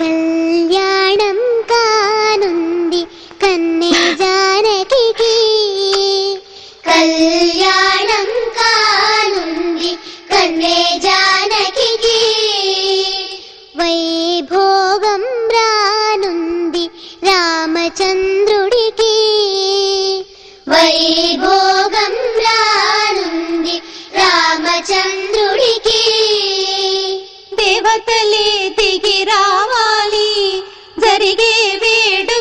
कल्याणं कानु कन्ये जानकि कल्याणं कानु कन्ये जानकि वैभोगं रानु रामचन्द्रु वैभो దేవతలే దిగి రావాలి. జరిగే వేడు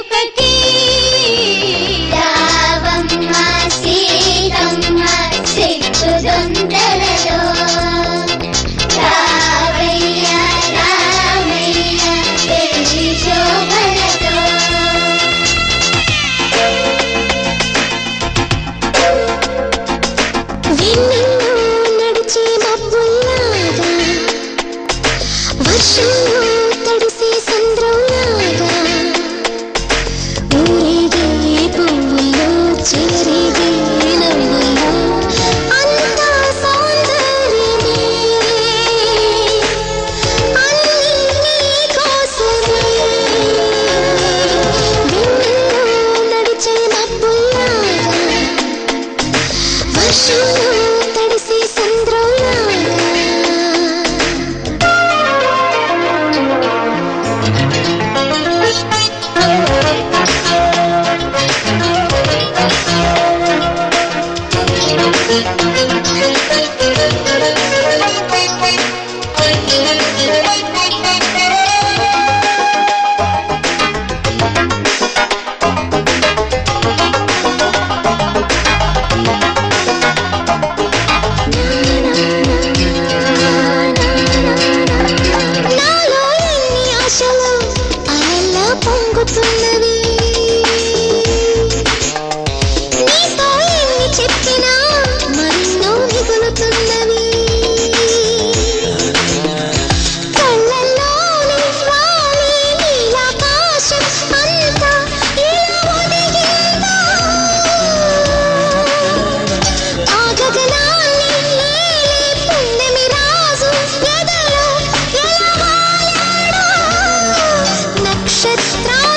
Thank you. ser.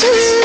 Jesus.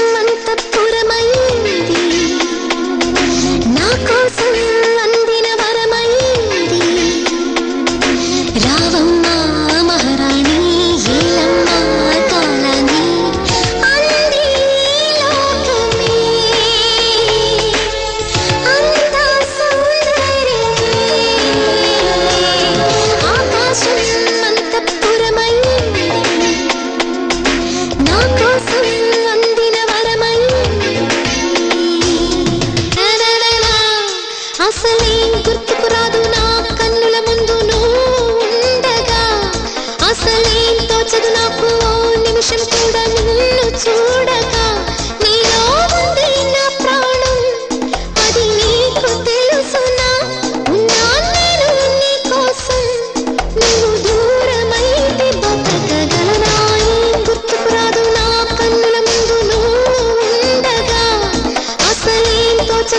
అసలే గుర్తుకు రాదు నా కన్నుల ముందు నువ్వు ఉండగా. అసలే తోచదు నాకు నిమిషం కూడా నువ్వు